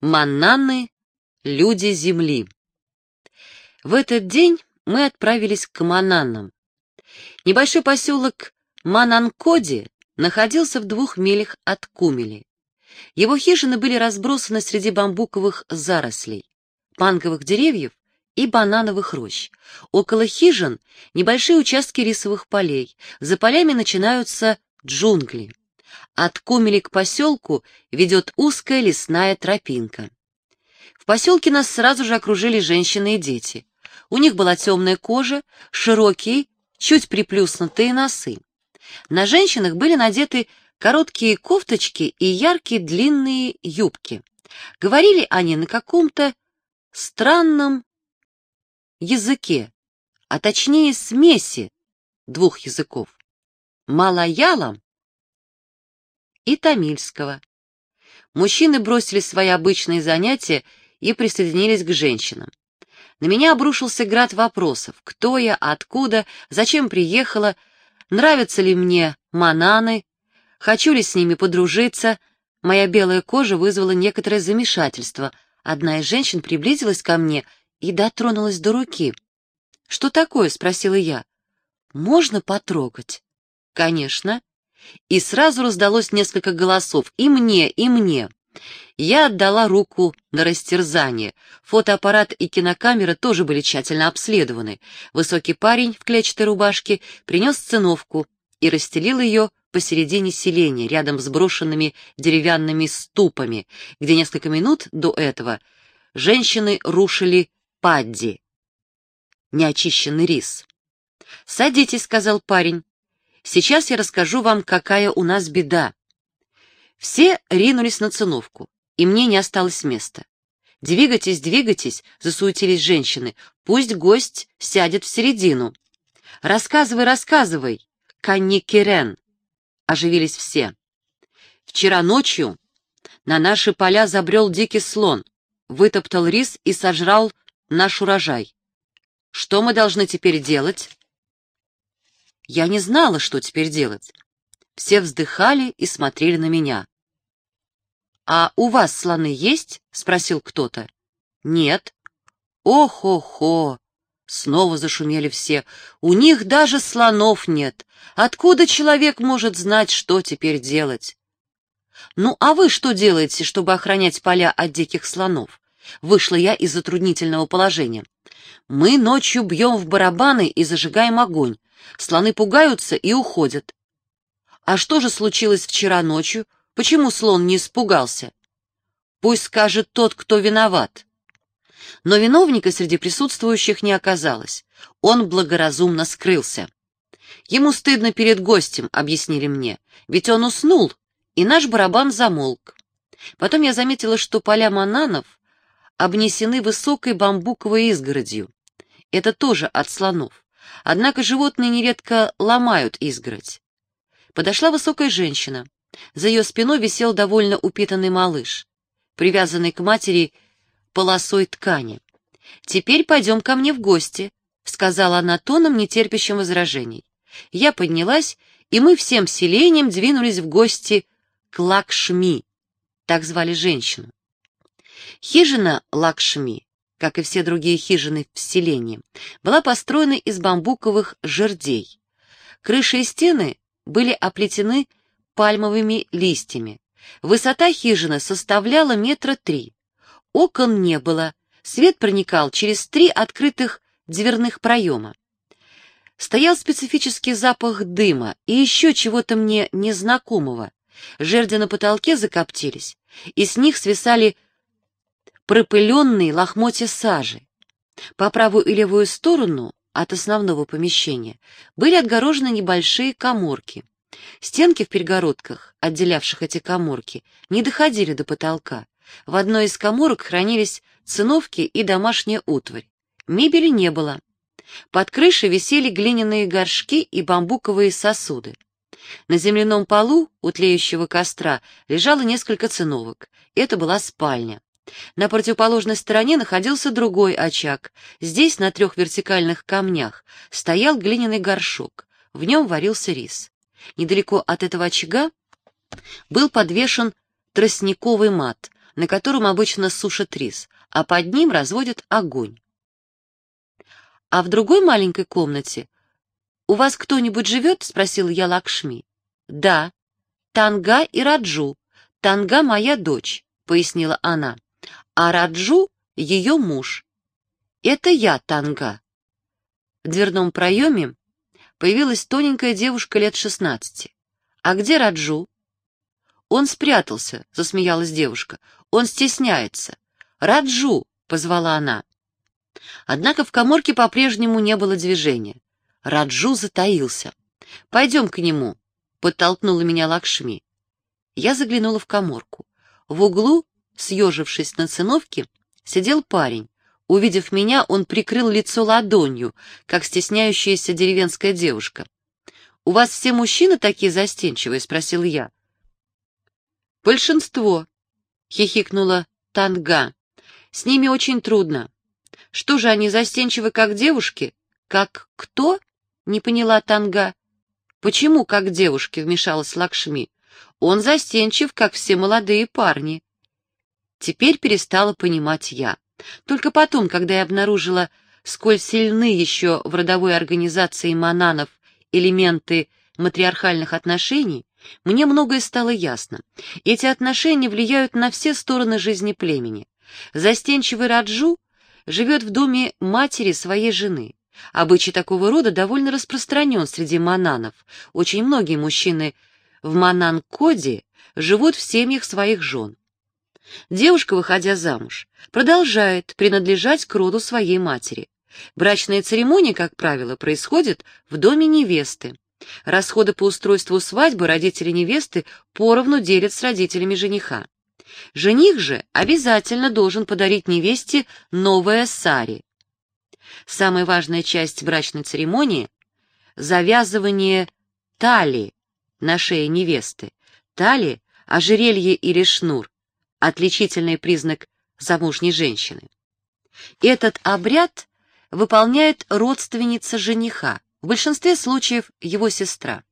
Маннаны — люди Земли. В этот день мы отправились к Мананам. Небольшой поселок Мананкоди находился в двух милях от Кумели. Его хижины были разбросаны среди бамбуковых зарослей, панговых деревьев и банановых рощ. Около хижин небольшие участки рисовых полей. За полями начинаются джунгли. От Кумели к поселку ведет узкая лесная тропинка. В поселке нас сразу же окружили женщины и дети. У них была темная кожа, широкие, чуть приплюснутые носы. На женщинах были надеты короткие кофточки и яркие длинные юбки. Говорили они на каком-то странном языке, а точнее смеси двух языков — малаялом и тамильского. Мужчины бросили свои обычные занятия и присоединились к женщинам. На меня обрушился град вопросов. Кто я, откуда, зачем приехала, нравятся ли мне мананы, хочу ли с ними подружиться. Моя белая кожа вызвала некоторое замешательство. Одна из женщин приблизилась ко мне и дотронулась до руки. «Что такое?» — спросила я. «Можно потрогать?» «Конечно». И сразу раздалось несколько голосов. «И мне, и мне». Я отдала руку на растерзание. Фотоаппарат и кинокамера тоже были тщательно обследованы. Высокий парень в клетчатой рубашке принес циновку и расстелил ее посередине селения, рядом с брошенными деревянными ступами, где несколько минут до этого женщины рушили падди, неочищенный рис. «Садитесь», — сказал парень. «Сейчас я расскажу вам, какая у нас беда. Все ринулись на циновку, и мне не осталось места. «Двигайтесь, двигайтесь!» — засуетились женщины. «Пусть гость сядет в середину». «Рассказывай, рассказывай!» «Канни Кирен!» — оживились все. «Вчера ночью на наши поля забрел дикий слон, вытоптал рис и сожрал наш урожай. Что мы должны теперь делать?» Я не знала, что теперь делать. Все вздыхали и смотрели на меня. «А у вас слоны есть?» — спросил кто-то. «Нет». «Ох-охо!» — снова зашумели все. «У них даже слонов нет. Откуда человек может знать, что теперь делать?» «Ну, а вы что делаете, чтобы охранять поля от диких слонов?» Вышла я из затруднительного положения. «Мы ночью бьем в барабаны и зажигаем огонь. Слоны пугаются и уходят. А что же случилось вчера ночью? Почему слон не испугался? Пусть скажет тот, кто виноват. Но виновника среди присутствующих не оказалось. Он благоразумно скрылся. Ему стыдно перед гостем, объяснили мне, ведь он уснул, и наш барабан замолк. Потом я заметила, что поля мананов обнесены высокой бамбуковой изгородью. Это тоже от слонов. Однако животные нередко ломают изгородь. Подошла высокая женщина. За ее спиной висел довольно упитанный малыш, привязанный к матери полосой ткани. «Теперь пойдем ко мне в гости», — сказала она тоном, нетерпящим возражений. Я поднялась, и мы всем селением двинулись в гости к Лакшми, так звали женщину. Хижина Лакшми, как и все другие хижины в селении, была построена из бамбуковых жердей. Крыши и стены были оплетены пальмовыми листьями. Высота хижины составляла метра три. Окон не было, свет проникал через три открытых дверных проема. Стоял специфический запах дыма и еще чего-то мне незнакомого. Жерди на потолке закоптились, и с них свисали пропыленные лохмотья сажи. По правую и левую сторону от основного помещения были отгорожены небольшие коморки. Стенки в перегородках, отделявших эти коморки, не доходили до потолка. В одной из коморок хранились циновки и домашняя утварь. Мебели не было. Под крышей висели глиняные горшки и бамбуковые сосуды. На земляном полу у тлеющего костра лежало несколько циновок. Это была спальня. На противоположной стороне находился другой очаг. Здесь, на трех вертикальных камнях, стоял глиняный горшок. В нем варился рис. Недалеко от этого очага был подвешен тростниковый мат, на котором обычно сушат рис, а под ним разводят огонь. «А в другой маленькой комнате у вас кто-нибудь живет?» — спросил я Лакшми. «Да, Танга и Раджу. Танга — моя дочь», — пояснила она, «а Раджу — ее муж. Это я, Танга». В дверном проеме появилась тоненькая девушка лет шестнадцати. «А где Раджу?» «Он спрятался», — засмеялась девушка. «Он стесняется». «Раджу!» — позвала она. Однако в коморке по-прежнему не было движения. Раджу затаился. «Пойдем к нему», — подтолкнула меня Лакшми. Я заглянула в коморку. В углу, съежившись на циновке, сидел парень. Увидев меня, он прикрыл лицо ладонью, как стесняющаяся деревенская девушка. «У вас все мужчины такие застенчивые?» — спросил я. «Большинство», — хихикнула Танга. «С ними очень трудно. Что же они застенчивы, как девушки? Как кто?» — не поняла Танга. «Почему как девушки?» — вмешалась Лакшми. «Он застенчив, как все молодые парни». Теперь перестала понимать я. Только потом, когда я обнаружила, сколь сильны еще в родовой организации мананов элементы матриархальных отношений, мне многое стало ясно. Эти отношения влияют на все стороны жизни племени. Застенчивый Раджу живет в доме матери своей жены. Обычай такого рода довольно распространен среди мананов. Очень многие мужчины в Манан-Коде живут в семьях своих жен. Девушка, выходя замуж, продолжает принадлежать к роду своей матери. Брачная церемония, как правило, происходит в доме невесты. Расходы по устройству свадьбы родители невесты поровну делят с родителями жениха. Жених же обязательно должен подарить невесте новое сари. Самая важная часть брачной церемонии — завязывание тали на шее невесты. Тали — ожерелье или шнур, отличительный признак замужней женщины. Этот обряд выполняет родственница жениха, в большинстве случаев его сестра.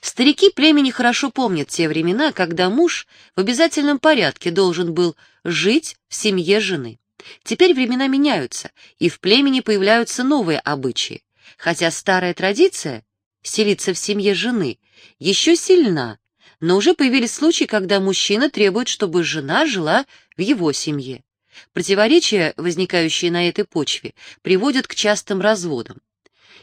Старики племени хорошо помнят те времена, когда муж в обязательном порядке должен был жить в семье жены. Теперь времена меняются, и в племени появляются новые обычаи, хотя старая традиция селиться в семье жены еще сильна, но уже появились случаи, когда мужчина требует, чтобы жена жила в его семье. Противоречия, возникающие на этой почве, приводят к частым разводам.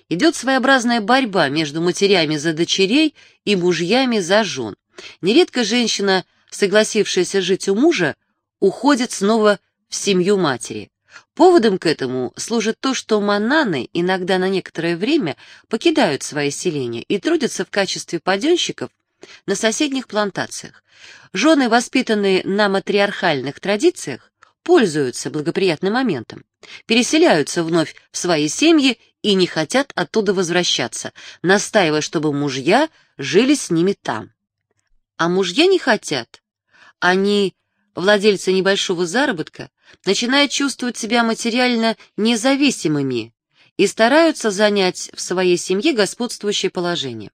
Идет своеобразная борьба между матерями за дочерей и мужьями за жен. Нередко женщина, согласившаяся жить у мужа, уходит снова в семью матери. Поводом к этому служит то, что мананы иногда на некоторое время покидают свои селения и трудятся в качестве паденщиков на соседних плантациях. Жены, воспитанные на матриархальных традициях, пользуются благоприятным моментом, переселяются вновь в свои семьи и не хотят оттуда возвращаться, настаивая, чтобы мужья жили с ними там. А мужья не хотят. Они, владельцы небольшого заработка, начинают чувствовать себя материально независимыми и стараются занять в своей семье господствующее положение.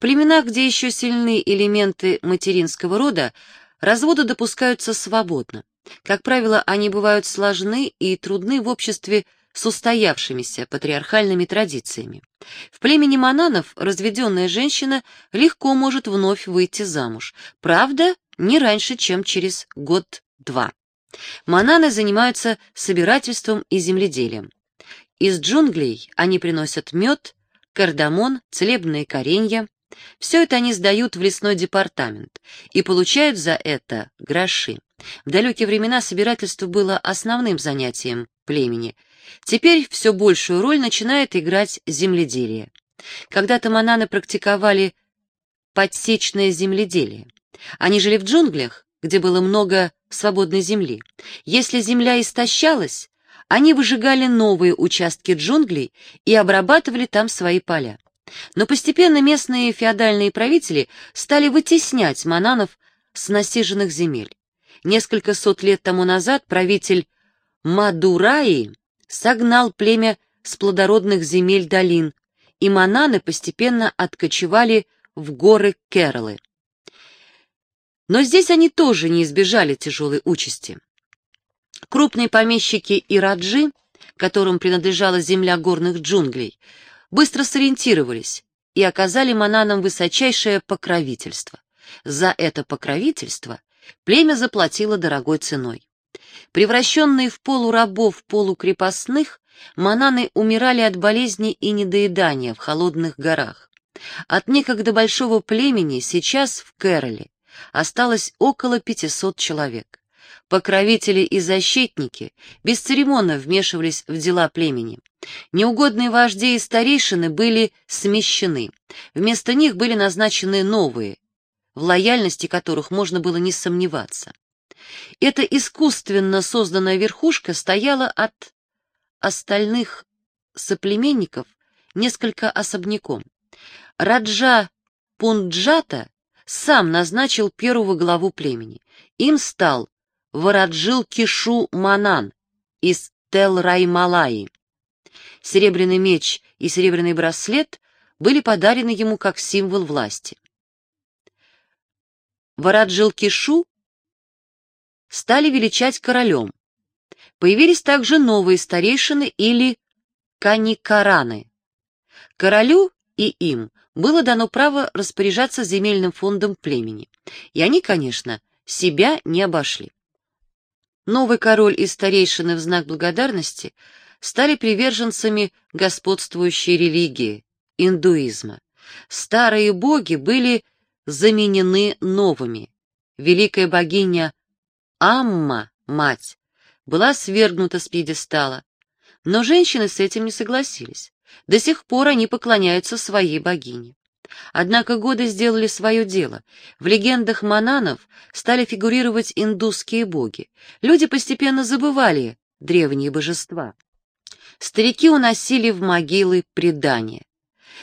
Племенах, где еще сильны элементы материнского рода, разводы допускаются свободно. Как правило, они бывают сложны и трудны в обществе с устоявшимися патриархальными традициями. В племени мананов разведенная женщина легко может вновь выйти замуж, правда, не раньше, чем через год-два. Мананы занимаются собирательством и земледелием. Из джунглей они приносят мед, кардамон, целебные коренья. Все это они сдают в лесной департамент и получают за это гроши. В далекие времена собирательство было основным занятием племени. Теперь все большую роль начинает играть земледелие. Когда-то мананы практиковали подсечное земледелие. Они жили в джунглях, где было много свободной земли. Если земля истощалась, они выжигали новые участки джунглей и обрабатывали там свои поля. Но постепенно местные феодальные правители стали вытеснять мананов с насиженных земель. Несколько сот лет тому назад правитель Мадураи согнал племя с плодородных земель долин, и мананы постепенно откочевали в горы Кералы. Но здесь они тоже не избежали тяжелой участи. Крупные помещики и раджи, которым принадлежала земля горных джунглей, быстро сориентировались и оказали мананам высочайшее покровительство. За это покровительство племя заплатило дорогой ценой. Превращенные в полурабов полукрепостных, мананы умирали от болезней и недоедания в холодных горах. От некогда большого племени сейчас в Кэроле осталось около 500 человек. Покровители и защитники бесцеремонно вмешивались в дела племени. Неугодные вожди и старейшины были смещены. Вместо них были назначены новые, в лояльности которых можно было не сомневаться. Эта искусственно созданная верхушка стояла от остальных соплеменников несколько особняком. Раджа Пунджата сам назначил первого главу племени. Им стал Вараджил Кишу Манан из Тел-Раймалаи. Серебряный меч и серебряный браслет были подарены ему как символ власти. Вараджил Кишу стали величать королем. Появились также новые старейшины или каникараны. Королю и им было дано право распоряжаться земельным фондом племени, и они, конечно, себя не обошли. Новый король и старейшины в знак благодарности стали приверженцами господствующей религии – индуизма. Старые боги были заменены новыми. Великая богиня Амма, мать, была свергнута с пьедестала, но женщины с этим не согласились. До сих пор они поклоняются своей богине. Однако годы сделали свое дело. В легендах мананов стали фигурировать индусские боги. Люди постепенно забывали древние божества. Старики уносили в могилы предания.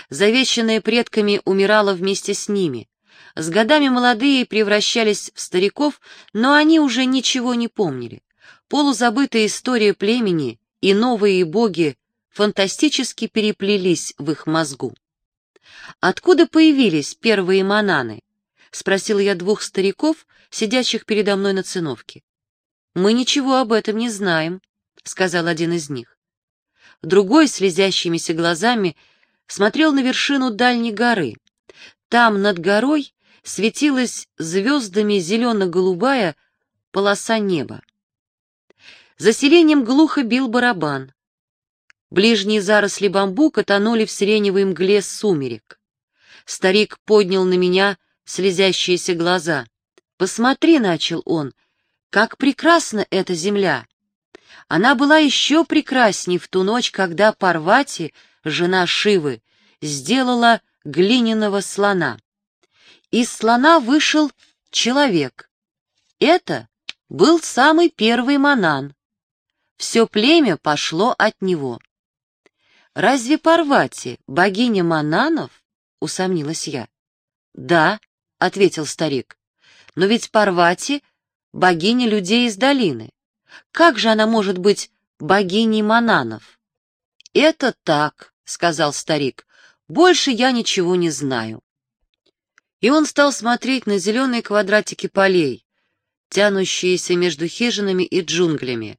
Завещанное предками умирало вместе с ними. С годами молодые превращались в стариков, но они уже ничего не помнили. Полузабытая история племени и новые боги фантастически переплелись в их мозгу. «Откуда появились первые мананы?» — спросил я двух стариков, сидящих передо мной на циновке. «Мы ничего об этом не знаем», — сказал один из них. Другой, слезящимися глазами, смотрел на вершину дальней горы. Там, над горой, светилась звездами зелено-голубая полоса неба. За селением глухо бил барабан. Ближние заросли бамбука тонули в сиреневой мгле сумерек. Старик поднял на меня слезящиеся глаза. «Посмотри», — начал он, — «как прекрасна эта земля!» Она была еще прекрасней в ту ночь, когда Парвати, жена Шивы, сделала глиняного слона. Из слона вышел человек. Это был самый первый Манан. Все племя пошло от него. «Разве Парвати богиня Мананов?» — усомнилась я. «Да», — ответил старик, — «но ведь Парвати — богиня людей из долины. Как же она может быть богиней Мананов?» «Это так», — сказал старик, — «больше я ничего не знаю» и он стал смотреть на зеленые квадратики полей, тянущиеся между хижинами и джунглями.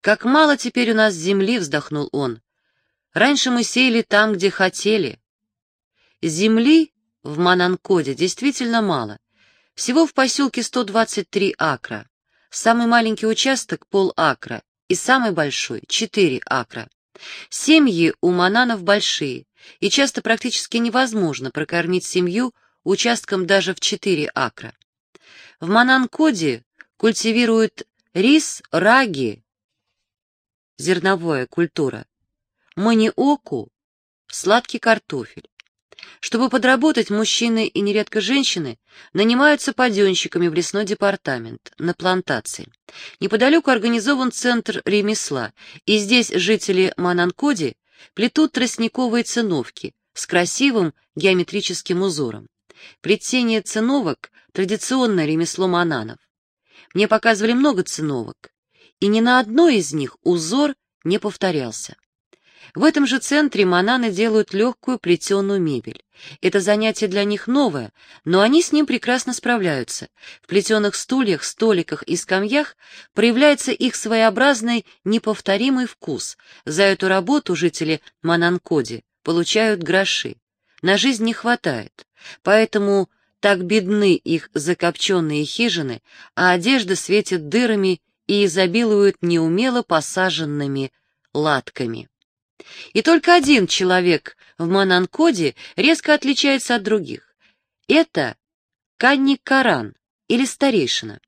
«Как мало теперь у нас земли!» — вздохнул он. «Раньше мы сеяли там, где хотели». Земли в Мананкоде действительно мало. Всего в поселке 123 акра. Самый маленький участок — пол акра, и самый большой — 4 акра. Семьи у мананов большие, и часто практически невозможно прокормить семью участком даже в 4 акра. В Мананкоде культивируют рис, раги, зерновая культура, маниоку, сладкий картофель. Чтобы подработать, мужчины и нередко женщины нанимаются паденщиками в лесной департамент, на плантации. Неподалеку организован центр ремесла, и здесь жители Мананкоди плетут тростниковые циновки с красивым геометрическим узором. Плетение циновок — традиционное ремесло мананов. Мне показывали много циновок, и ни на одной из них узор не повторялся. В этом же центре мананы делают легкую плетеную мебель. Это занятие для них новое, но они с ним прекрасно справляются. В плетеных стульях, столиках и скамьях проявляется их своеобразный, неповторимый вкус. За эту работу жители Мананкоди получают гроши. На жизнь не хватает, поэтому так бедны их закопченные хижины, а одежда светит дырами и изобилует неумело посаженными латками. И только один человек в Мананкоде резко отличается от других. Это Канни Каран или старейшина.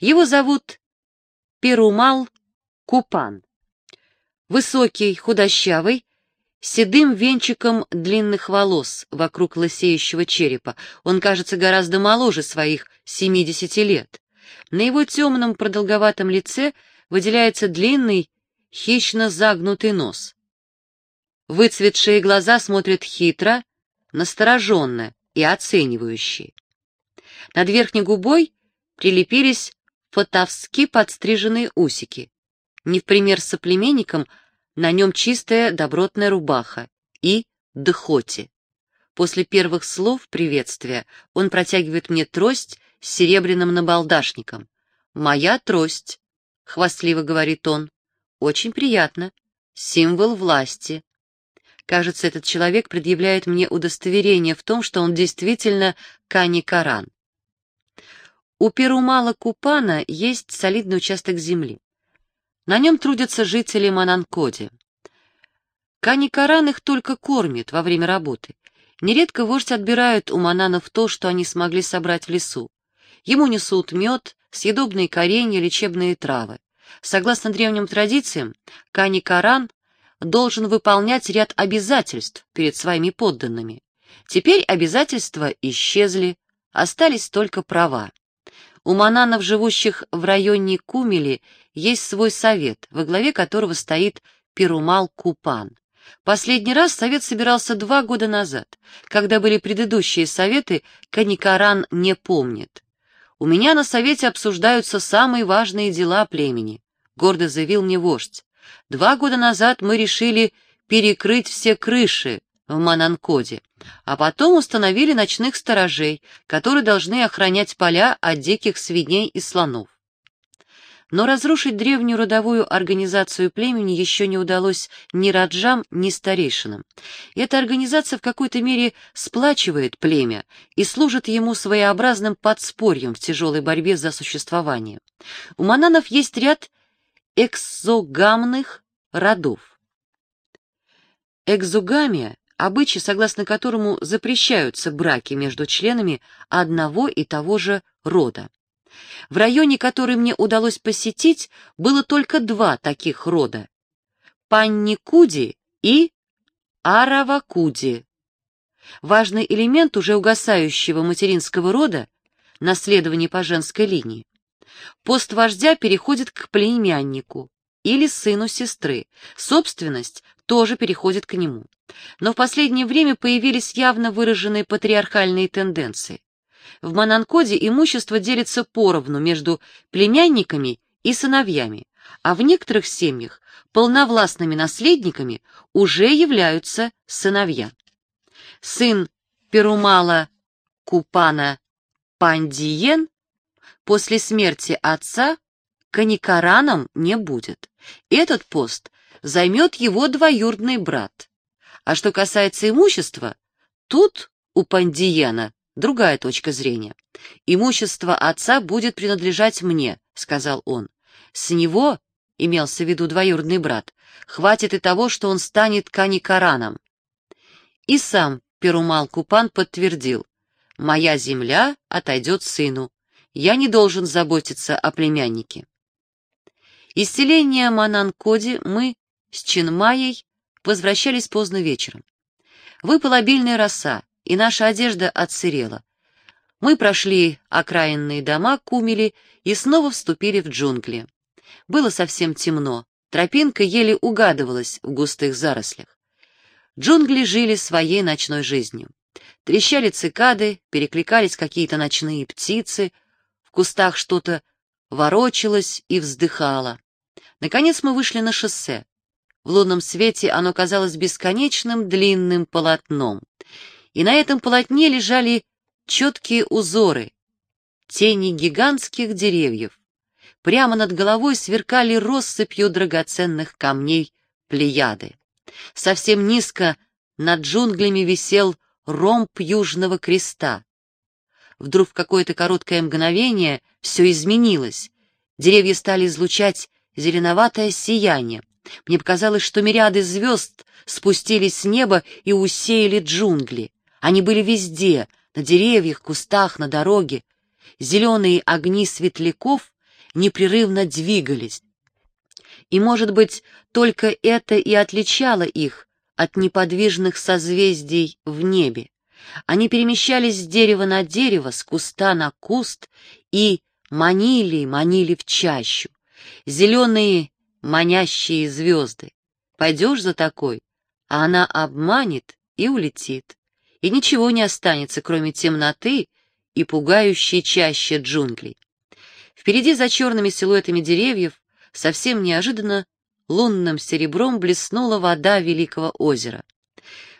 Его зовут Перумал Купан. Высокий, худощавый, седым венчиком длинных волос вокруг лысеющего черепа. Он кажется гораздо моложе своих 70 лет. На его темном продолговатом лице выделяется длинный, хищно загнутый нос. Выцветшие глаза смотрят хитро, настороженно и оценивающе. Над верхней губой прилепились фотовски подстриженные усики. Не в пример соплеменникам, на нем чистая добротная рубаха и дхоти. После первых слов приветствия он протягивает мне трость с серебряным набалдашником. «Моя трость», — хвастливо говорит он, — «очень приятно, символ власти». Кажется, этот человек предъявляет мне удостоверение в том, что он действительно Кани Каран. У Перумала Купана есть солидный участок земли. На нем трудятся жители Мананкоди. Кани Каран их только кормит во время работы. Нередко вождь отбирает у мананов то, что они смогли собрать в лесу. Ему несут мед, съедобные коренья, лечебные травы. Согласно древним традициям, Кани Каран должен выполнять ряд обязательств перед своими подданными. Теперь обязательства исчезли, остались только права. У мананов, живущих в районе Кумели, есть свой совет, во главе которого стоит Перумал Купан. Последний раз совет собирался два года назад. Когда были предыдущие советы, Каникаран не помнит. «У меня на совете обсуждаются самые важные дела племени», — гордо заявил мне вождь. Два года назад мы решили перекрыть все крыши в Мананкоде, а потом установили ночных сторожей, которые должны охранять поля от диких свиней и слонов. Но разрушить древнюю родовую организацию племени еще не удалось ни раджам, ни старейшинам. Эта организация в какой-то мере сплачивает племя и служит ему своеобразным подспорьем в тяжелой борьбе за существование. У мананов есть ряд экзогамных родов. Экзогамия – обычай, согласно которому запрещаются браки между членами одного и того же рода. В районе, который мне удалось посетить, было только два таких рода – Панникуди и Аравакуди. Важный элемент уже угасающего материнского рода – наследование по женской линии. Пост вождя переходит к племяннику или сыну сестры. Собственность тоже переходит к нему. Но в последнее время появились явно выраженные патриархальные тенденции. В Мананкоде имущество делится поровну между племянниками и сыновьями, а в некоторых семьях полновластными наследниками уже являются сыновья. Сын Перумала Купана Пандиен После смерти отца каникараном не будет. Этот пост займет его двоюродный брат. А что касается имущества, тут у Пандиена другая точка зрения. «Имущество отца будет принадлежать мне», — сказал он. «С него, — имелся в виду двоюродный брат, — хватит и того, что он станет каникараном». И сам Перумал Купан подтвердил, «Моя земля отойдет сыну, я не должен заботиться о племяннике. Из селения Мананкоди мы с Чинмаей возвращались поздно вечером. Выпала обильная роса, и наша одежда отсырела. Мы прошли окраинные дома Кумели и снова вступили в джунгли. Было совсем темно, тропинка еле угадывалась в густых зарослях. Джунгли жили своей ночной жизнью. Трещали цикады, перекликались какие-то ночные птицы — в кустах что-то ворочалось и вздыхало. Наконец мы вышли на шоссе. В лунном свете оно казалось бесконечным длинным полотном. И на этом полотне лежали четкие узоры, тени гигантских деревьев. Прямо над головой сверкали россыпью драгоценных камней плеяды. Совсем низко над джунглями висел ромб Южного Креста. Вдруг в какое-то короткое мгновение все изменилось. Деревья стали излучать зеленоватое сияние. Мне показалось, что мириады звезд спустились с неба и усеяли джунгли. Они были везде, на деревьях, кустах, на дороге. Зеленые огни светляков непрерывно двигались. И, может быть, только это и отличало их от неподвижных созвездий в небе. Они перемещались с дерева на дерево, с куста на куст и манили, манили в чащу. Зеленые манящие звезды. Пойдешь за такой, а она обманет и улетит. И ничего не останется, кроме темноты и пугающей чаще джунглей. Впереди за черными силуэтами деревьев совсем неожиданно лунным серебром блеснула вода великого озера.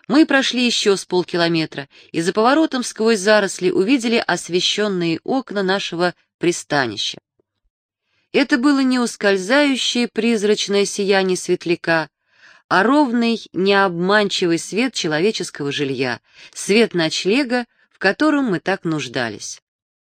Мы прошли еще с полкилометра и за поворотом сквозь заросли увидели освещенные окна нашего пристанища. Это было не ускользающее призрачное сияние светляка, а ровный, необманчивый свет человеческого жилья, свет ночлега, в котором мы так нуждались.